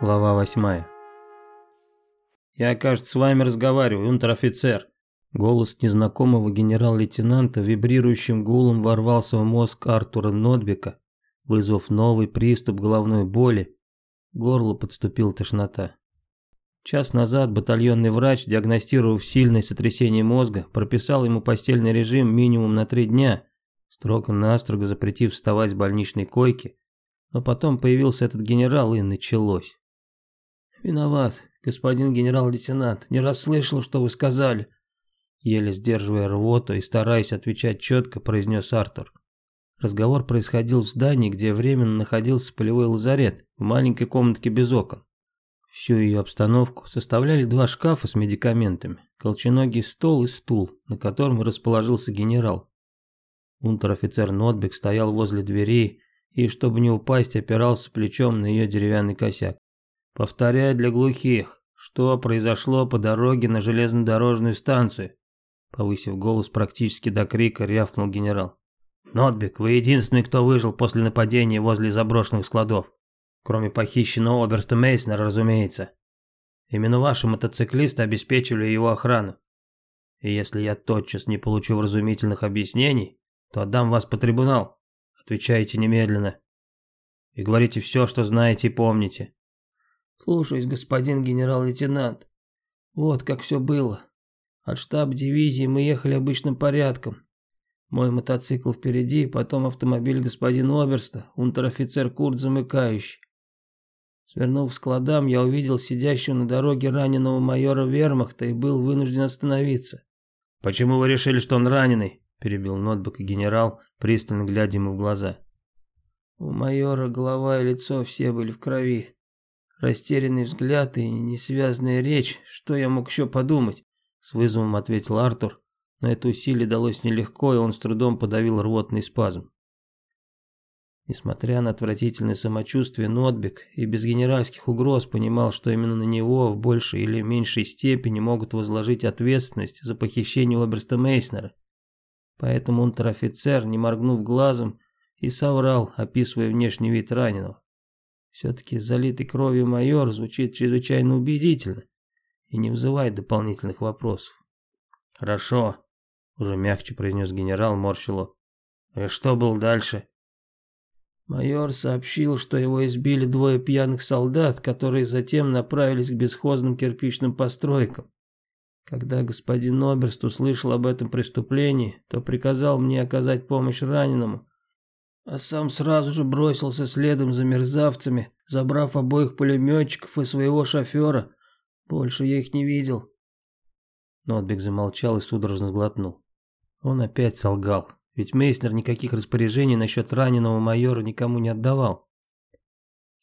Глава восьмая. «Я, кажется, с вами разговариваю, унтер-офицер». Голос незнакомого генерал-лейтенанта вибрирующим гулом ворвался в мозг Артура Нотбека, вызвав новый приступ головной боли. Горло подступила тошнота. Час назад батальонный врач, диагностировав сильное сотрясение мозга, прописал ему постельный режим минимум на три дня, строго-настрого запретив вставать с больничной койки, но потом появился этот генерал и началось. «Виноват, господин генерал-лейтенант, не расслышал, что вы сказали», еле сдерживая рвоту и стараясь отвечать четко, произнес Артур. Разговор происходил в здании, где временно находился полевой лазарет, в маленькой комнатке без окон. Всю ее обстановку составляли два шкафа с медикаментами, колченогий стол и стул, на котором расположился генерал. Унтер-офицер Нотбек стоял возле двери и, чтобы не упасть, опирался плечом на ее деревянный косяк. Повторяю для глухих, что произошло по дороге на железнодорожную станцию. Повысив голос практически до крика, рявкнул генерал. «Нотбек, вы единственный, кто выжил после нападения возле заброшенных складов. Кроме похищенного Оберста Мейснера, разумеется. Именно ваши мотоциклисты обеспечивали его охрану. И если я тотчас не получу вразумительных объяснений, то отдам вас по трибунал. Отвечайте немедленно. И говорите все, что знаете и помните. Слушаюсь, господин генерал-лейтенант. Вот как все было. От штаб дивизии мы ехали обычным порядком. Мой мотоцикл впереди, потом автомобиль господина Оберста, унтер-офицер Курт замыкающий. Свернув к складам, я увидел сидящего на дороге раненого майора Вермахта и был вынужден остановиться. «Почему вы решили, что он раненый?» – перебил ноутбук и генерал, пристально глядя ему в глаза. У майора голова и лицо все были в крови. Растерянный взгляд и несвязная речь, что я мог еще подумать? С вызовом ответил Артур, но это усилие далось нелегко, и он с трудом подавил рвотный спазм. Несмотря на отвратительное самочувствие, Нотбек и без генеральских угроз понимал, что именно на него в большей или меньшей степени могут возложить ответственность за похищение Оберста Мейснера. Поэтому унтер-офицер, не моргнув глазом, и соврал, описывая внешний вид раненого. Все-таки залитый кровью майор звучит чрезвычайно убедительно и не вызывает дополнительных вопросов. «Хорошо», — уже мягче произнес генерал Морщило. «И что было дальше?» Майор сообщил, что его избили двое пьяных солдат, которые затем направились к бесхозным кирпичным постройкам. Когда господин Оберст услышал об этом преступлении, то приказал мне оказать помощь раненому, а сам сразу же бросился следом за мерзавцами, забрав обоих пулеметчиков и своего шофера. Больше я их не видел. Нотбек замолчал и судорожно сглотнул. Он опять солгал, ведь Мейснер никаких распоряжений насчет раненого майора никому не отдавал.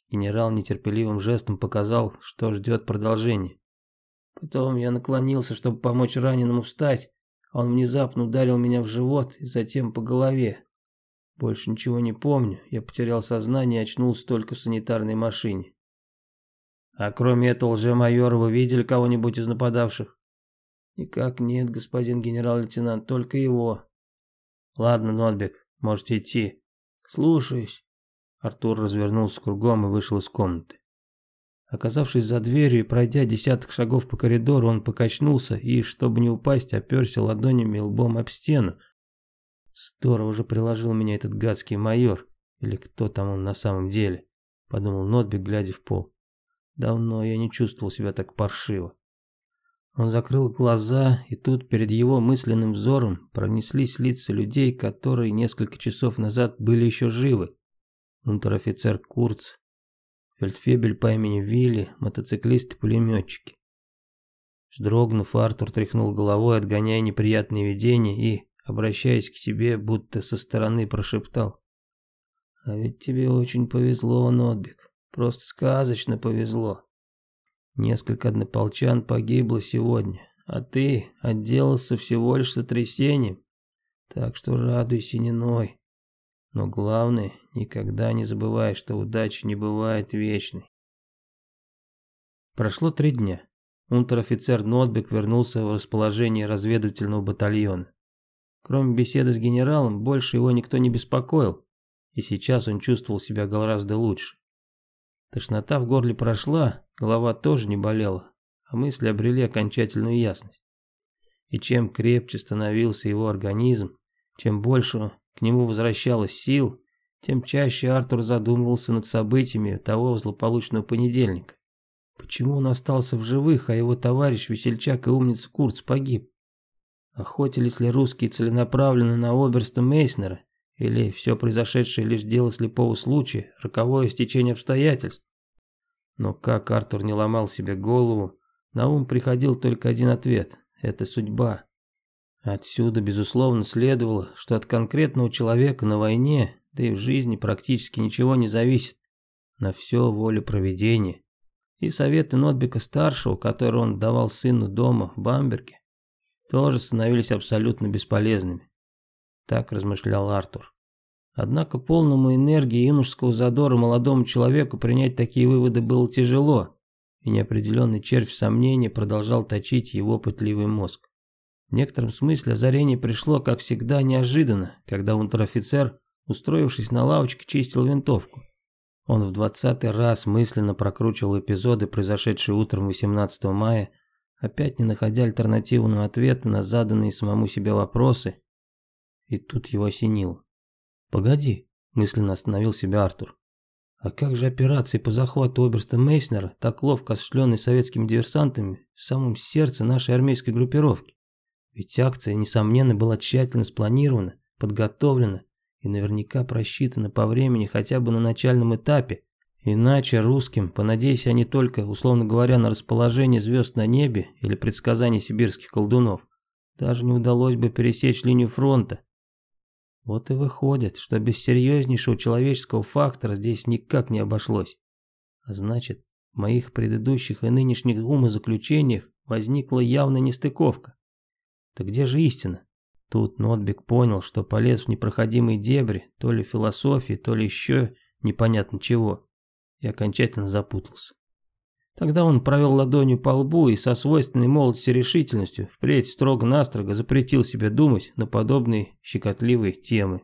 Генерал нетерпеливым жестом показал, что ждет продолжения. Потом я наклонился, чтобы помочь раненому встать, а он внезапно ударил меня в живот и затем по голове. Больше ничего не помню, я потерял сознание и очнулся только в санитарной машине. А кроме этого лже-майора вы видели кого-нибудь из нападавших? Никак нет, господин генерал-лейтенант, только его. Ладно, Нотбек, можете идти. Слушаюсь. Артур развернулся кругом и вышел из комнаты. Оказавшись за дверью и пройдя десяток шагов по коридору, он покачнулся и, чтобы не упасть, оперся ладонями и лбом об стену, Здорово же приложил меня этот гадский майор, или кто там он на самом деле, подумал Нотбек, глядя в пол. Давно я не чувствовал себя так паршиво. Он закрыл глаза, и тут перед его мысленным взором пронеслись лица людей, которые несколько часов назад были еще живы. Унтер-офицер Курц, фельдфебель по имени Вилли, мотоциклисты-пулеметчики. Вздрогнув, Артур тряхнул головой, отгоняя неприятные видения, и, обращаясь к тебе, будто со стороны прошептал. А ведь тебе очень повезло, Нотбек, просто сказочно повезло. Несколько однополчан погибло сегодня, а ты отделался всего лишь сотрясением, так что радуйся не ной. Но главное, никогда не забывай, что удача не бывает вечной. Прошло три дня. Унтер-офицер Нотбек вернулся в расположение разведывательного батальона. Кроме беседы с генералом, больше его никто не беспокоил, и сейчас он чувствовал себя гораздо лучше. Тошнота в горле прошла, голова тоже не болела, а мысли обрели окончательную ясность. И чем крепче становился его организм, чем больше к нему возвращалось сил, тем чаще Артур задумывался над событиями того злополучного понедельника. Почему он остался в живых, а его товарищ, весельчак и умница Курц погиб? Охотились ли русские целенаправленно на оберста Мейснера, или все произошедшее лишь дело слепого случая, роковое стечение обстоятельств? Но как Артур не ломал себе голову, на ум приходил только один ответ – это судьба. Отсюда, безусловно, следовало, что от конкретного человека на войне, да и в жизни практически ничего не зависит. На все воля проведения. И советы Нотбека-старшего, которые он давал сыну дома в Бамберге, тоже становились абсолютно бесполезными. Так размышлял Артур. Однако полному энергии и юношеского задора молодому человеку принять такие выводы было тяжело, и неопределенный червь сомнения продолжал точить его пытливый мозг. В некотором смысле озарение пришло, как всегда, неожиданно, когда унтер-офицер, устроившись на лавочке, чистил винтовку. Он в двадцатый раз мысленно прокручивал эпизоды, произошедшие утром 18 мая, опять не находя альтернативного ответа на заданные самому себе вопросы. И тут его осенило. «Погоди», — мысленно остановил себя Артур. «А как же операции по захвату оберста Мейснера, так ловко осуществленной советскими диверсантами, в самом сердце нашей армейской группировки? Ведь акция, несомненно, была тщательно спланирована, подготовлена и наверняка просчитана по времени хотя бы на начальном этапе, иначе русским, понадеясь они только, условно говоря, на расположение звезд на небе или предсказания сибирских колдунов, даже не удалось бы пересечь линию фронта. Вот и выходит, что без серьезнейшего человеческого фактора здесь никак не обошлось. А значит, в моих предыдущих и нынешних умозаключениях возникла явная нестыковка. Так где же истина? Тут Нотбек понял, что полез в непроходимые дебри, то ли философии, то ли еще непонятно чего, и окончательно запутался. Тогда он провел ладонью по лбу и со свойственной молодости решительностью впредь строго-настрого запретил себе думать на подобные щекотливые темы.